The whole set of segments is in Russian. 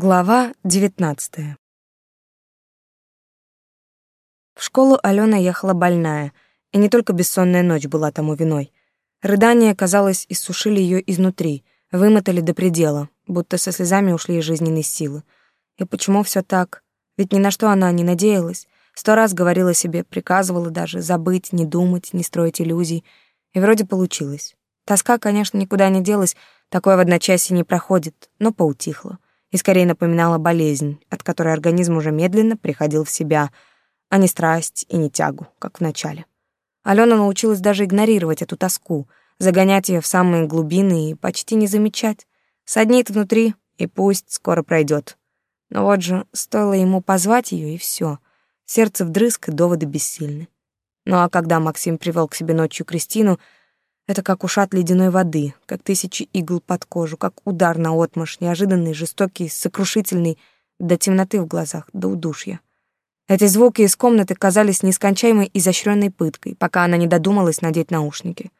Глава девятнадцатая. В школу Алена ехала больная, и не только бессонная ночь была тому виной. Рыдания, казалось, иссушили ее изнутри, вымотали до предела, будто со слезами ушли из жизненной силы. И почему все так? Ведь ни на что она не надеялась. Сто раз говорила себе, приказывала даже забыть, не думать, не строить иллюзий. И вроде получилось. Тоска, конечно, никуда не делась, такое в одночасье не проходит, но поутихла. И скорее напоминала болезнь, от которой организм уже медленно приходил в себя — а не страсть и не тягу, как в начале. Алена научилась даже игнорировать эту тоску, загонять ее в самые глубины и почти не замечать. Соднит внутри, и пусть скоро пройдет. Но вот же стоило ему позвать ее, и все. Сердце вдрызг, и доводы бессильны. Ну а когда Максим привел к себе ночью Кристину, это как ушат ледяной воды, как тысячи игл под кожу, как удар на отмашь, неожиданный, жестокий, сокрушительный, до темноты в глазах, до удушья. Эти звуки из комнаты казались нескончаемой изощренной пыткой, пока она не додумалась надеть наушники.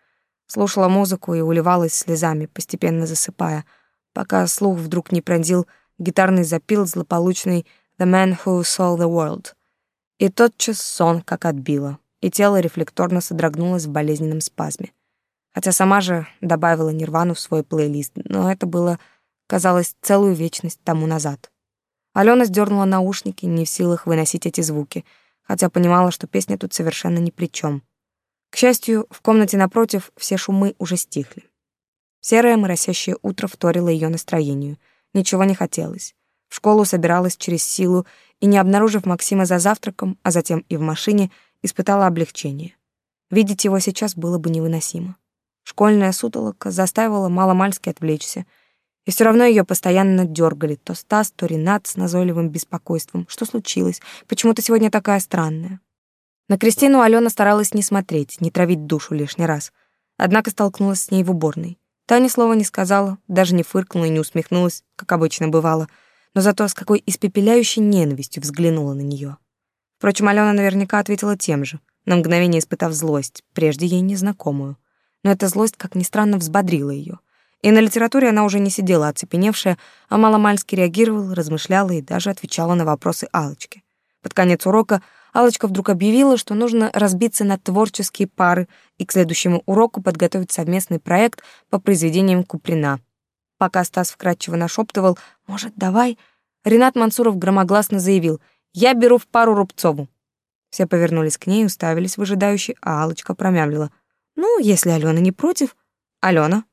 Слушала музыку и уливалась слезами, постепенно засыпая, пока слух вдруг не пронзил гитарный запил злополучный «The Man Who Saw the World». И тотчас сон как отбило, и тело рефлекторно содрогнулось в болезненном спазме. Хотя сама же добавила Нирвану в свой плейлист, но это было, казалось, целую вечность тому назад. Алена сдернула наушники, не в силах выносить эти звуки, хотя понимала, что песня тут совершенно ни при чем. К счастью, в комнате напротив все шумы уже стихли. Серое моросящее утро вторило ее настроению. Ничего не хотелось. В школу собиралась через силу и, не обнаружив Максима за завтраком, а затем и в машине, испытала облегчение. Видеть его сейчас было бы невыносимо. Школьная сутолока заставила маломальски отвлечься — и все равно ее постоянно дергали, то Стас, то Ренат с назойливым беспокойством. Что случилось? Почему ты сегодня такая странная? На Кристину Алена старалась не смотреть, не травить душу лишний раз. Однако столкнулась с ней в уборной. Та ни слова не сказала, даже не фыркнула и не усмехнулась, как обычно бывало, но зато с какой испепеляющей ненавистью взглянула на нее. Впрочем, Алена наверняка ответила тем же, на мгновение испытав злость, прежде ей незнакомую. Но эта злость, как ни странно, взбодрила ее. И на литературе она уже не сидела оцепеневшая, а маломальски реагировала, размышляла и даже отвечала на вопросы Алочки. Под конец урока Алочка вдруг объявила, что нужно разбиться на творческие пары и к следующему уроку подготовить совместный проект по произведениям Куприна. Пока Стас вкратчиво нашептывал «Может, давай?», Ренат Мансуров громогласно заявил «Я беру в пару Рубцову». Все повернулись к ней, уставились выжидающе, а Алочка промямлила «Ну, если Алена не против...» «Алена?»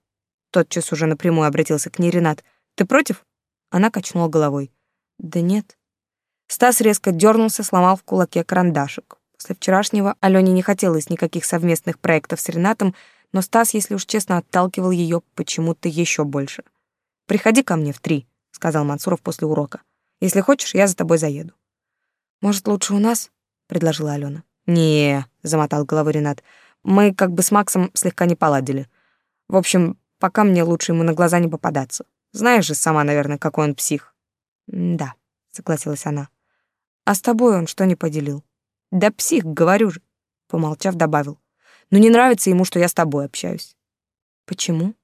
Тотчас уже напрямую обратился к ней Ренат. «Ты против?» Она качнула головой. «Да нет». Стас резко дернулся, сломал в кулаке карандашик. После вчерашнего Алене не хотелось никаких совместных проектов с Ренатом, но Стас, если уж честно, отталкивал ее почему-то еще больше. «Приходи ко мне в три», — сказал Мансуров после урока. «Если хочешь, я за тобой заеду». «Может, лучше у нас?» — предложила Алена. «Не», — замотал головой Ренат. «Мы как бы с Максом слегка не поладили. В общем, Пока мне лучше ему на глаза не попадаться. Знаешь же сама, наверное, какой он псих. да, согласилась она. А с тобой он что не поделил? Да псих, говорю же, помолчав, добавил. Ну не нравится ему, что я с тобой общаюсь. Почему?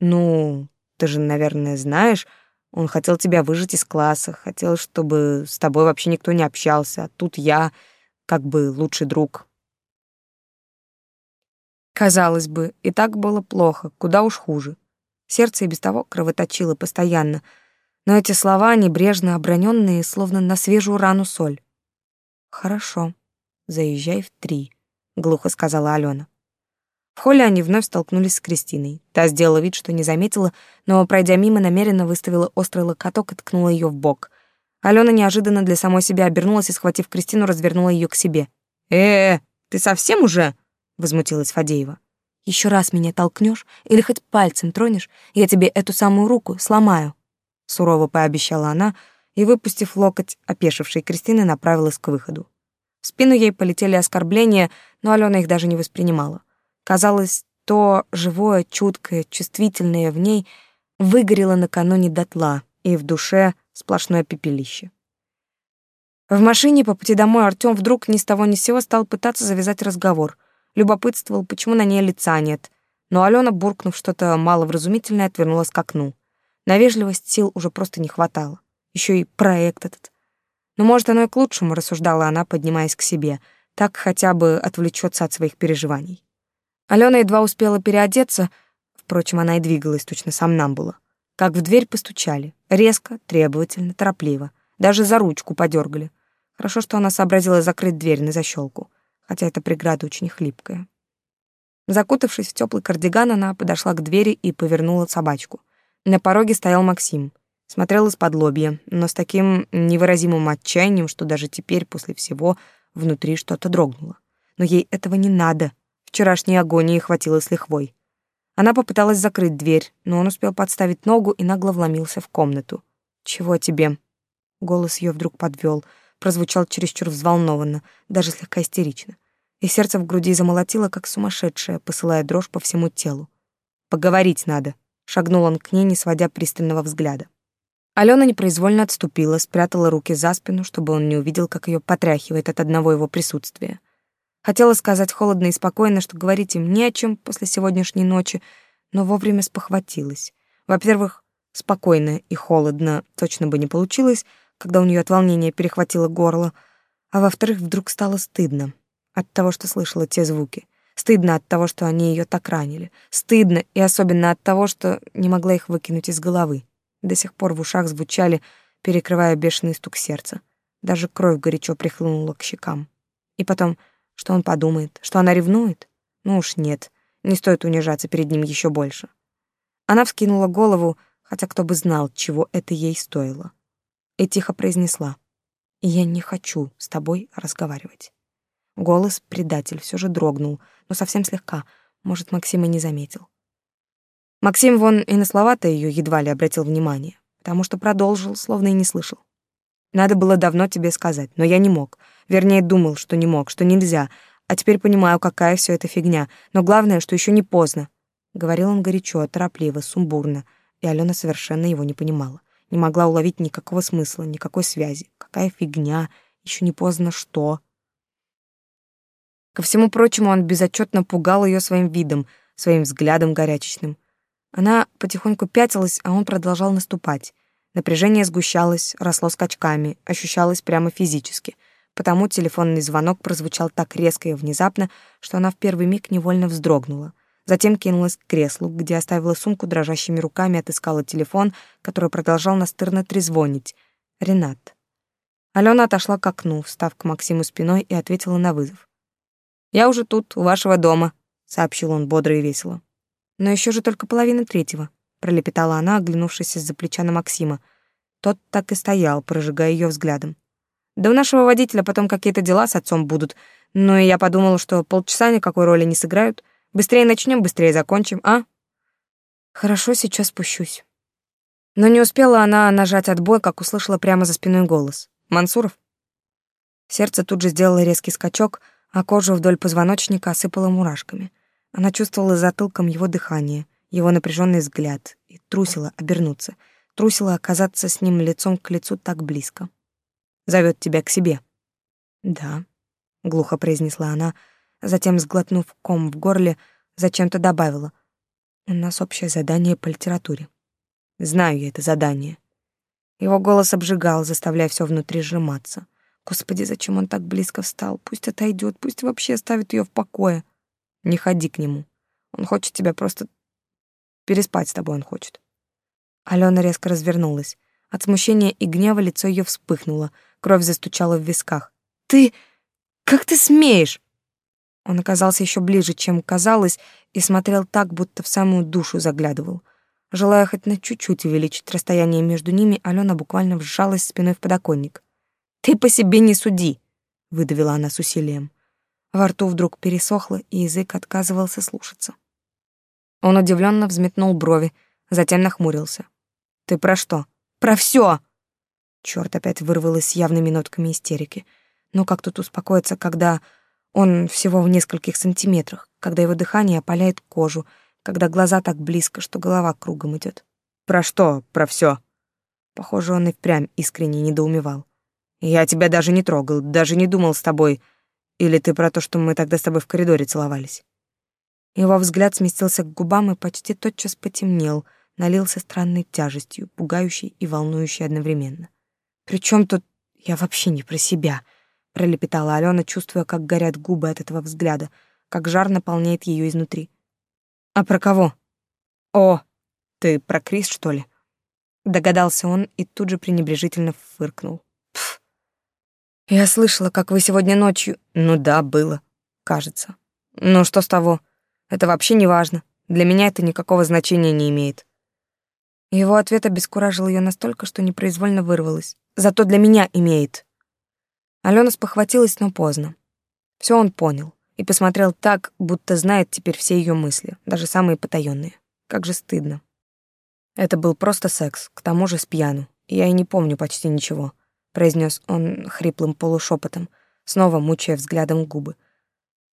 Ну, ты же, наверное, знаешь, он хотел тебя выжить из класса, хотел, чтобы с тобой вообще никто не общался, а тут я, как бы лучший друг. Казалось бы, и так было плохо, куда уж хуже. Сердце и без того кровоточило постоянно, но эти слова, небрежно оброненные, словно на свежую рану соль. «Хорошо, заезжай в три», — глухо сказала Алена. В холле они вновь столкнулись с Кристиной. Та сделала вид, что не заметила, но, пройдя мимо, намеренно выставила острый локоток и ткнула ее в бок. Алена неожиданно для самой себя обернулась и, схватив Кристину, развернула ее к себе. «Э, -э ты совсем уже?» Возмутилась Фадеева. Еще раз меня толкнешь или хоть пальцем тронешь, я тебе эту самую руку сломаю, сурово пообещала она и, выпустив локоть опешившей Кристины, направилась к выходу. В спину ей полетели оскорбления, но Алена их даже не воспринимала. Казалось, то живое, чуткое, чувствительное в ней выгорело накануне дотла, и в душе сплошное пепелище. В машине по пути домой Артём вдруг ни с того ни с сего стал пытаться завязать разговор — любопытствовал, почему на ней лица нет. Но Алена, буркнув что-то маловразумительное, отвернулась к окну. На вежливость сил уже просто не хватало. Еще и проект этот. Но, может, оно и к лучшему, рассуждала она, поднимаясь к себе. Так хотя бы отвлечется от своих переживаний. Алена едва успела переодеться, впрочем, она и двигалась точно сам нам было. Как в дверь постучали. Резко, требовательно, торопливо. Даже за ручку подергали. Хорошо, что она сообразила закрыть дверь на защелку, хотя эта преграда очень хлипкая. Закутавшись в теплый кардиган, она подошла к двери и повернула собачку. На пороге стоял Максим. Смотрел из-под лобья, но с таким невыразимым отчаянием, что даже теперь, после всего, внутри что-то дрогнуло. Но ей этого не надо. Вчерашней агонии хватило с лихвой. Она попыталась закрыть дверь, но он успел подставить ногу и нагло вломился в комнату. «Чего тебе?» Голос ее вдруг подвел, прозвучал чересчур взволнованно, даже слегка истерично и сердце в груди замолотило, как сумасшедшее, посылая дрожь по всему телу. «Поговорить надо», — шагнул он к ней, не сводя пристального взгляда. Алена непроизвольно отступила, спрятала руки за спину, чтобы он не увидел, как ее потряхивает от одного его присутствия. Хотела сказать холодно и спокойно, что говорить им не о чем после сегодняшней ночи, но вовремя спохватилась. Во-первых, спокойно и холодно точно бы не получилось, когда у нее от волнения перехватило горло, а во-вторых, вдруг стало стыдно от того, что слышала те звуки. Стыдно от того, что они ее так ранили. Стыдно и особенно от того, что не могла их выкинуть из головы. До сих пор в ушах звучали, перекрывая бешеный стук сердца. Даже кровь горячо прихлынула к щекам. И потом, что он подумает, что она ревнует? Ну уж нет, не стоит унижаться перед ним еще больше. Она вскинула голову, хотя кто бы знал, чего это ей стоило. И тихо произнесла. «Я не хочу с тобой разговаривать». Голос предатель все же дрогнул, но совсем слегка. Может, Максим и не заметил. Максим вон и на слова-то ее едва ли обратил внимание, потому что продолжил, словно и не слышал. Надо было давно тебе сказать, но я не мог. Вернее, думал, что не мог, что нельзя. А теперь понимаю, какая все это фигня. Но главное, что еще не поздно. Говорил он горячо, торопливо, сумбурно, и Алена совершенно его не понимала. Не могла уловить никакого смысла, никакой связи. Какая фигня? Еще не поздно что? Ко всему прочему, он безотчетно пугал ее своим видом, своим взглядом горячечным. Она потихоньку пятилась, а он продолжал наступать. Напряжение сгущалось, росло скачками, ощущалось прямо физически. Потому телефонный звонок прозвучал так резко и внезапно, что она в первый миг невольно вздрогнула. Затем кинулась к креслу, где оставила сумку дрожащими руками, отыскала телефон, который продолжал настырно трезвонить. Ренат. Алена отошла к окну, встав к Максиму спиной и ответила на вызов. «Я уже тут, у вашего дома», — сообщил он бодро и весело. «Но еще же только половина третьего», — пролепетала она, оглянувшись из-за плеча на Максима. Тот так и стоял, прожигая ее взглядом. «Да у нашего водителя потом какие-то дела с отцом будут, но и я подумала, что полчаса никакой роли не сыграют. Быстрее начнем, быстрее закончим, а?» «Хорошо, сейчас спущусь». Но не успела она нажать отбой, как услышала прямо за спиной голос. «Мансуров?» Сердце тут же сделало резкий скачок — а кожу вдоль позвоночника осыпала мурашками. Она чувствовала затылком его дыхание, его напряженный взгляд и трусила обернуться, трусила оказаться с ним лицом к лицу так близко. Зовет тебя к себе. Да, глухо произнесла она, затем сглотнув ком в горле, зачем-то добавила: у нас общее задание по литературе. Знаю я это задание. Его голос обжигал, заставляя все внутри сжиматься. Господи, зачем он так близко встал? Пусть отойдет, пусть вообще оставит ее в покое. Не ходи к нему. Он хочет тебя просто... Переспать с тобой он хочет. Алена резко развернулась. От смущения и гнева лицо ее вспыхнуло, кровь застучала в висках. «Ты... как ты смеешь?» Он оказался еще ближе, чем казалось, и смотрел так, будто в самую душу заглядывал. Желая хоть на чуть-чуть увеличить расстояние между ними, Алена буквально вжалась спиной в подоконник. «Ты по себе не суди», — выдавила она с усилием. Во рту вдруг пересохло, и язык отказывался слушаться. Он удивленно взметнул брови, затем нахмурился. «Ты про что?» «Про все!» Черт опять вырвалось с явными нотками истерики. Но как тут успокоиться, когда он всего в нескольких сантиметрах, когда его дыхание опаляет кожу, когда глаза так близко, что голова кругом идет? «Про что? Про все? Похоже, он и впрямь искренне недоумевал. Я тебя даже не трогал, даже не думал с тобой. Или ты про то, что мы тогда с тобой в коридоре целовались?» Его взгляд сместился к губам и почти тотчас потемнел, налился странной тяжестью, пугающей и волнующей одновременно. Причем тут я вообще не про себя?» — пролепетала Алена, чувствуя, как горят губы от этого взгляда, как жар наполняет ее изнутри. «А про кого?» «О, ты про Крис, что ли?» Догадался он и тут же пренебрежительно фыркнул. Пф. «Я слышала, как вы сегодня ночью...» «Ну да, было, кажется. Ну что с того? Это вообще не важно. Для меня это никакого значения не имеет». Его ответ обескуражил ее настолько, что непроизвольно вырвалось. «Зато для меня имеет». Алена спохватилась, но поздно. Все он понял и посмотрел так, будто знает теперь все ее мысли, даже самые потаенные. Как же стыдно. Это был просто секс, к тому же с пьяну. Я и не помню почти ничего, произнес он хриплым полушепотом, снова мучая взглядом губы.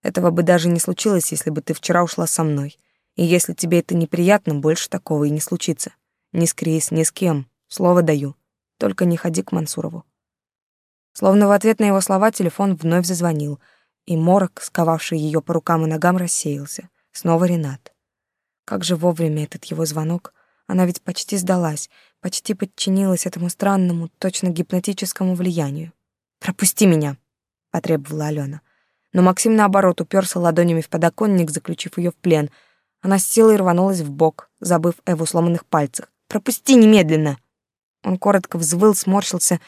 Этого бы даже не случилось, если бы ты вчера ушла со мной. И если тебе это неприятно, больше такого и не случится. Ни с Крис, ни с кем. Слово даю. Только не ходи к Мансурову. Словно в ответ на его слова телефон вновь зазвонил, и морок, сковавший ее по рукам и ногам, рассеялся. Снова Ренат. Как же вовремя этот его звонок. Она ведь почти сдалась, почти подчинилась этому странному, точно гипнотическому влиянию. «Пропусти меня!» — потребовала Алена. Но Максим, наоборот, уперся ладонями в подоконник, заключив ее в плен. Она с силой рванулась в бок, забыв о его сломанных пальцах. «Пропусти немедленно!» Он коротко взвыл, сморщился,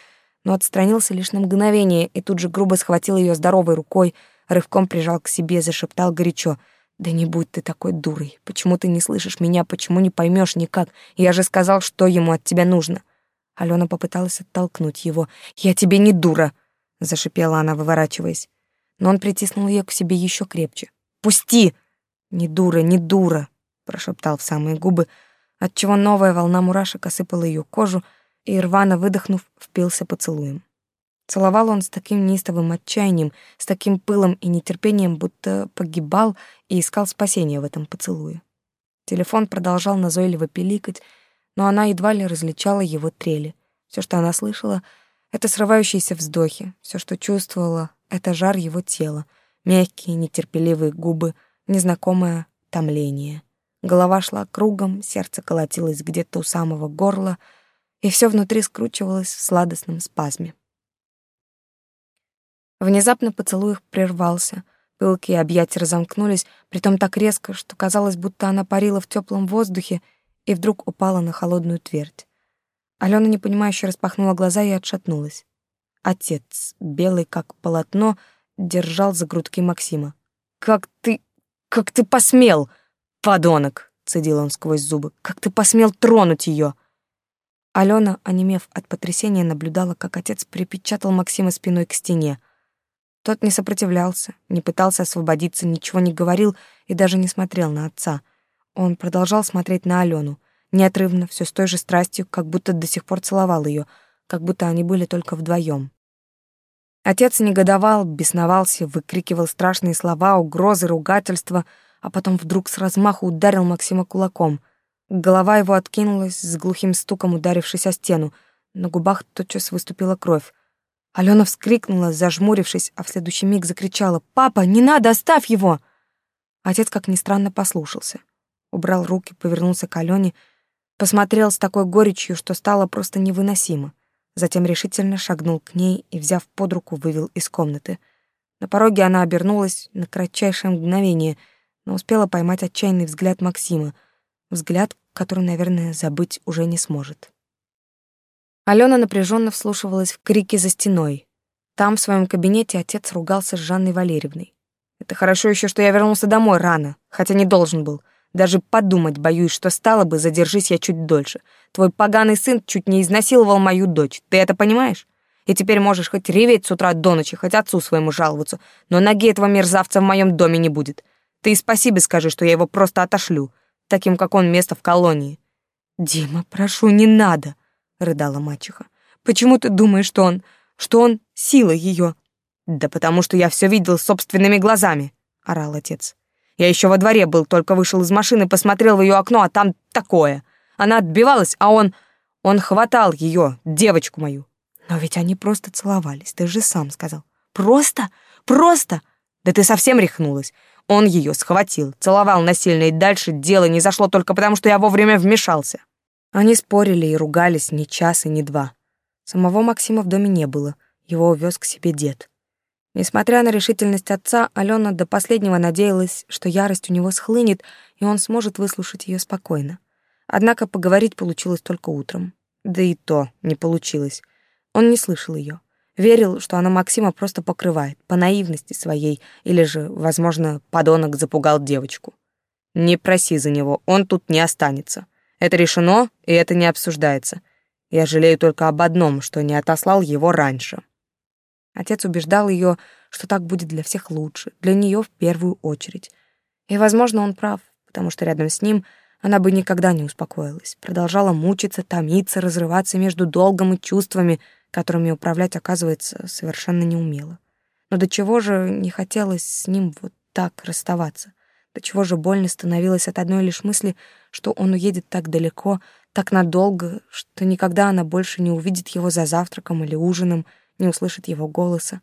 но отстранился лишь на мгновение и тут же грубо схватил ее здоровой рукой, рывком прижал к себе, зашептал горячо — да не будь ты такой дурой. Почему ты не слышишь меня? Почему не поймешь никак? Я же сказал, что ему от тебя нужно. Алена попыталась оттолкнуть его. Я тебе не дура, зашипела она, выворачиваясь. Но он притиснул ее к себе еще крепче. Пусти! Не дура, не дура, прошептал в самые губы, отчего новая волна мурашек осыпала ее кожу, и рвано выдохнув, впился поцелуем. Целовал он с таким неистовым отчаянием, с таким пылом и нетерпением, будто погибал и искал спасения в этом поцелуе. Телефон продолжал назойливо пиликать, но она едва ли различала его трели. Все, что она слышала, — это срывающиеся вздохи, все, что чувствовала, — это жар его тела, мягкие, нетерпеливые губы, незнакомое томление. Голова шла кругом, сердце колотилось где-то у самого горла, и все внутри скручивалось в сладостном спазме. Внезапно поцелуй их прервался. Пылкие объятия разомкнулись, притом так резко, что казалось, будто она парила в теплом воздухе и вдруг упала на холодную твердь. Алена непонимающе распахнула глаза и отшатнулась. Отец, белый как полотно, держал за грудки Максима. «Как ты... как ты посмел, подонок!» — цедил он сквозь зубы. «Как ты посмел тронуть ее!» Алена, онемев от потрясения, наблюдала, как отец припечатал Максима спиной к стене — тот не сопротивлялся, не пытался освободиться, ничего не говорил и даже не смотрел на отца. Он продолжал смотреть на Алену, неотрывно, все с той же страстью, как будто до сих пор целовал ее, как будто они были только вдвоем. Отец негодовал, бесновался, выкрикивал страшные слова, угрозы, ругательства, а потом вдруг с размаху ударил Максима кулаком. Голова его откинулась, с глухим стуком ударившись о стену. На губах тотчас выступила кровь. Алена вскрикнула, зажмурившись, а в следующий миг закричала «Папа, не надо, оставь его!» Отец, как ни странно, послушался. Убрал руки, повернулся к Алене, посмотрел с такой горечью, что стало просто невыносимо. Затем решительно шагнул к ней и, взяв под руку, вывел из комнаты. На пороге она обернулась на кратчайшее мгновение, но успела поймать отчаянный взгляд Максима, взгляд, который, наверное, забыть уже не сможет. Алена напряженно вслушивалась в крики за стеной. Там, в своем кабинете, отец ругался с Жанной Валерьевной. «Это хорошо еще, что я вернулся домой рано, хотя не должен был. Даже подумать боюсь, что стало бы, задержись я чуть дольше. Твой поганый сын чуть не изнасиловал мою дочь. Ты это понимаешь? И теперь можешь хоть реветь с утра до ночи, хоть отцу своему жаловаться, но ноги этого мерзавца в моем доме не будет. Ты и спасибо скажи, что я его просто отошлю, таким, как он, место в колонии». «Дима, прошу, не надо!» — рыдала мачеха. «Почему ты думаешь, что он... что он сила ее?» «Да потому что я все видел собственными глазами», — орал отец. «Я еще во дворе был, только вышел из машины, посмотрел в ее окно, а там такое. Она отбивалась, а он... он хватал ее, девочку мою». «Но ведь они просто целовались, ты же сам сказал». «Просто? Просто?» «Да ты совсем рехнулась. Он ее схватил, целовал насильно, и дальше дело не зашло только потому, что я вовремя вмешался». Они спорили и ругались ни час и ни два. Самого Максима в доме не было, его увез к себе дед. Несмотря на решительность отца, Алена до последнего надеялась, что ярость у него схлынет, и он сможет выслушать ее спокойно. Однако поговорить получилось только утром. Да и то не получилось. Он не слышал ее. Верил, что она Максима просто покрывает, по наивности своей, или же, возможно, подонок запугал девочку. Не проси за него, он тут не останется. Это решено, и это не обсуждается. Я жалею только об одном, что не отослал его раньше. Отец убеждал ее, что так будет для всех лучше, для нее в первую очередь. И, возможно, он прав, потому что рядом с ним она бы никогда не успокоилась, продолжала мучиться, томиться, разрываться между долгом и чувствами, которыми управлять, оказывается, совершенно не умела. Но до чего же не хотелось с ним вот так расставаться? До чего же больно становилось от одной лишь мысли, что он уедет так далеко, так надолго, что никогда она больше не увидит его за завтраком или ужином, не услышит его голоса.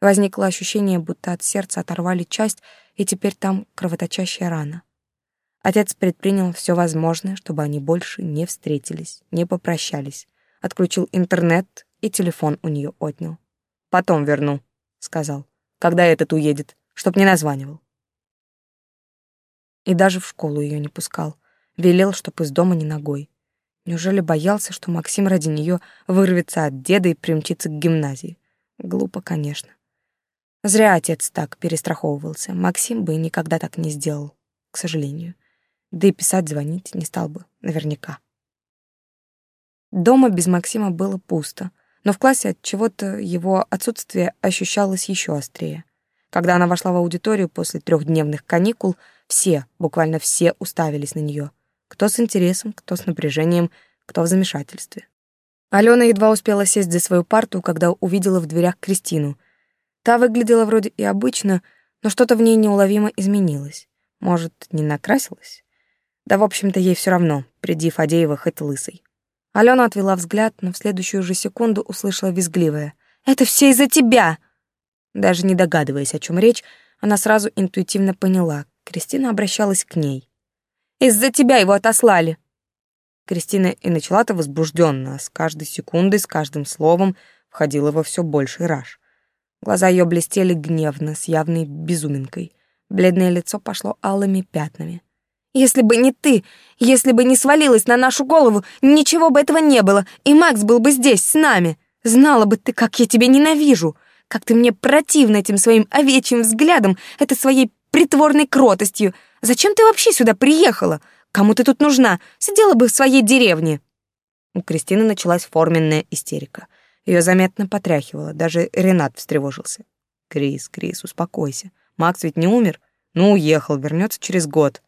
Возникло ощущение, будто от сердца оторвали часть, и теперь там кровоточащая рана. Отец предпринял все возможное, чтобы они больше не встретились, не попрощались. Отключил интернет и телефон у нее отнял. «Потом верну», — сказал, — «когда этот уедет, чтоб не названивал». И даже в школу ее не пускал. Велел, чтоб из дома не ногой. Неужели боялся, что Максим ради нее вырвется от деда и примчится к гимназии? Глупо, конечно. Зря отец так перестраховывался. Максим бы никогда так не сделал, к сожалению. Да и писать, звонить не стал бы, наверняка. Дома без Максима было пусто — но в классе от чего-то его отсутствие ощущалось еще острее. Когда она вошла в аудиторию после трехдневных каникул, все, буквально все уставились на нее. Кто с интересом, кто с напряжением, кто в замешательстве. Алена едва успела сесть за свою парту, когда увидела в дверях Кристину. Та выглядела вроде и обычно, но что-то в ней неуловимо изменилось. Может, не накрасилась? Да, в общем-то, ей все равно, приди Фадеева хоть лысой. Алена отвела взгляд, но в следующую же секунду услышала визгливое. «Это все из-за тебя!» Даже не догадываясь, о чем речь, она сразу интуитивно поняла. Кристина обращалась к ней. «Из-за тебя его отослали!» Кристина и начала-то возбужденно, с каждой секундой, с каждым словом входила во все больший раж. Глаза ее блестели гневно, с явной безуминкой. Бледное лицо пошло алыми пятнами. Если бы не ты, если бы не свалилась на нашу голову, ничего бы этого не было, и Макс был бы здесь, с нами. Знала бы ты, как я тебя ненавижу, как ты мне противна этим своим овечьим взглядом, этой своей притворной кротостью. Зачем ты вообще сюда приехала? Кому ты тут нужна? Сидела бы в своей деревне». У Кристины началась форменная истерика. Ее заметно потряхивало, даже Ренат встревожился. «Крис, Крис, успокойся. Макс ведь не умер? Ну, уехал, вернется через год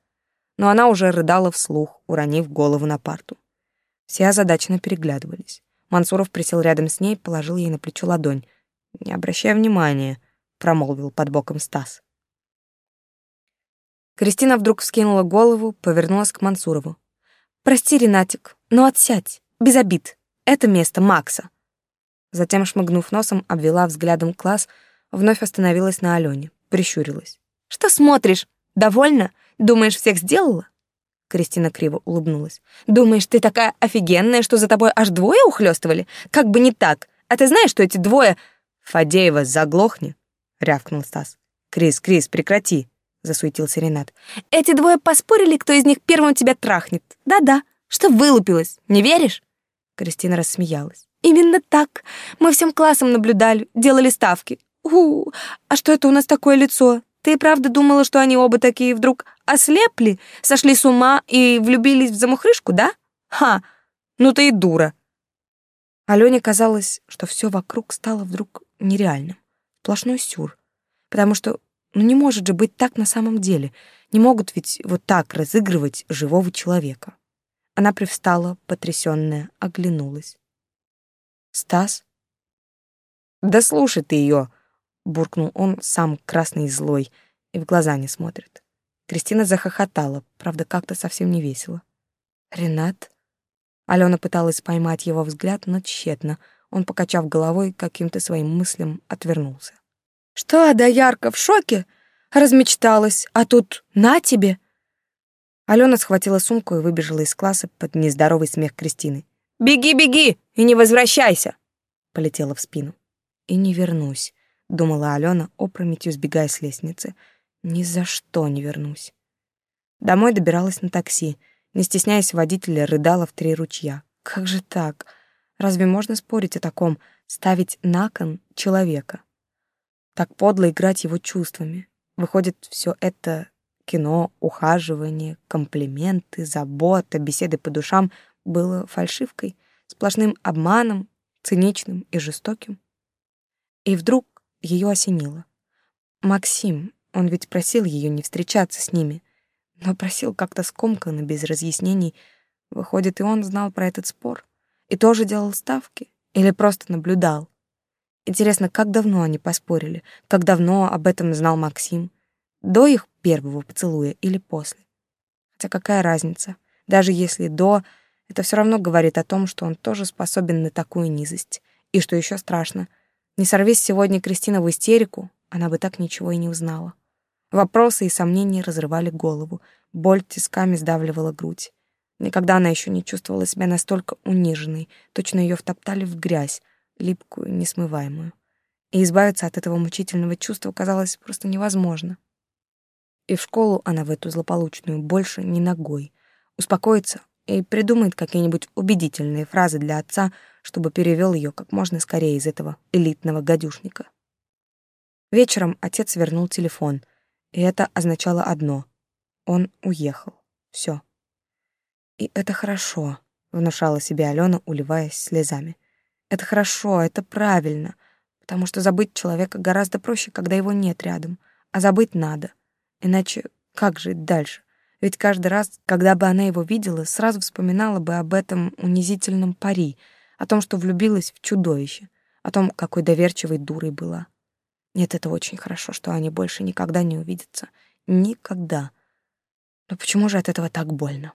но она уже рыдала вслух, уронив голову на парту. Все озадаченно переглядывались. Мансуров присел рядом с ней, положил ей на плечо ладонь. «Не обращай внимания», — промолвил под боком Стас. Кристина вдруг вскинула голову, повернулась к Мансурову. «Прости, Ренатик, но отсядь, без обид. Это место Макса». Затем, шмыгнув носом, обвела взглядом класс, вновь остановилась на Алене, прищурилась. «Что смотришь? Довольно? Думаешь, всех сделала?» Кристина криво улыбнулась. «Думаешь, ты такая офигенная, что за тобой аж двое ухлёстывали? Как бы не так. А ты знаешь, что эти двое...» «Фадеева, заглохни!» — рявкнул Стас. «Крис, Крис, прекрати!» — засуетился Ренат. «Эти двое поспорили, кто из них первым тебя трахнет. Да-да, что вылупилась, не веришь?» Кристина рассмеялась. «Именно так. Мы всем классом наблюдали, делали ставки. У, а что это у нас такое лицо? Ты правда думала, что они оба такие вдруг ослепли, сошли с ума и влюбились в замухрышку, да? Ха, ну ты и дура. Алене казалось, что все вокруг стало вдруг нереальным. Сплошной сюр. Потому что ну не может же быть так на самом деле. Не могут ведь вот так разыгрывать живого человека. Она привстала, потрясённая, оглянулась. «Стас?» «Да слушай ты ее буркнул он, сам красный и злой, и в глаза не смотрит. Кристина захохотала, правда, как-то совсем не весело. «Ренат?» Алена пыталась поймать его взгляд, но тщетно. Он, покачав головой, каким-то своим мыслям отвернулся. «Что, да ярко в шоке? Размечталась, а тут на тебе!» Алена схватила сумку и выбежала из класса под нездоровый смех Кристины. «Беги, беги и не возвращайся!» полетела в спину. «И не вернусь», — думала Алена, опрометью сбегая с лестницы. «Ни за что не вернусь». Домой добиралась на такси. Не стесняясь водителя, рыдала в три ручья. Как же так? Разве можно спорить о таком, ставить на кон человека? Так подло играть его чувствами. Выходит, все это кино, ухаживание, комплименты, забота, беседы по душам было фальшивкой, сплошным обманом, циничным и жестоким. И вдруг ее осенило. Максим, он ведь просил ее не встречаться с ними, но просил как-то скомканно, без разъяснений. Выходит, и он знал про этот спор и тоже делал ставки или просто наблюдал. Интересно, как давно они поспорили, как давно об этом знал Максим? До их первого поцелуя или после? Хотя какая разница? Даже если до, это все равно говорит о том, что он тоже способен на такую низость. И что еще страшно, не сорвись сегодня Кристина в истерику, она бы так ничего и не узнала. Вопросы и сомнения разрывали голову, боль тисками сдавливала грудь. Никогда она еще не чувствовала себя настолько униженной, точно ее втоптали в грязь, липкую, несмываемую. И избавиться от этого мучительного чувства казалось просто невозможно. И в школу она в эту злополучную больше не ногой. Успокоится и придумает какие-нибудь убедительные фразы для отца, чтобы перевел ее как можно скорее из этого элитного гадюшника. Вечером отец вернул телефон, и это означало одно — он уехал. Все. И это хорошо, внушала себе Алена, уливаясь слезами. Это хорошо, это правильно, потому что забыть человека гораздо проще, когда его нет рядом, а забыть надо. Иначе как жить дальше? Ведь каждый раз, когда бы она его видела, сразу вспоминала бы об этом унизительном пари, о том, что влюбилась в чудовище, о том, какой доверчивой дурой была. Нет, это очень хорошо, что они больше никогда не увидятся. Никогда. Но почему же от этого так больно?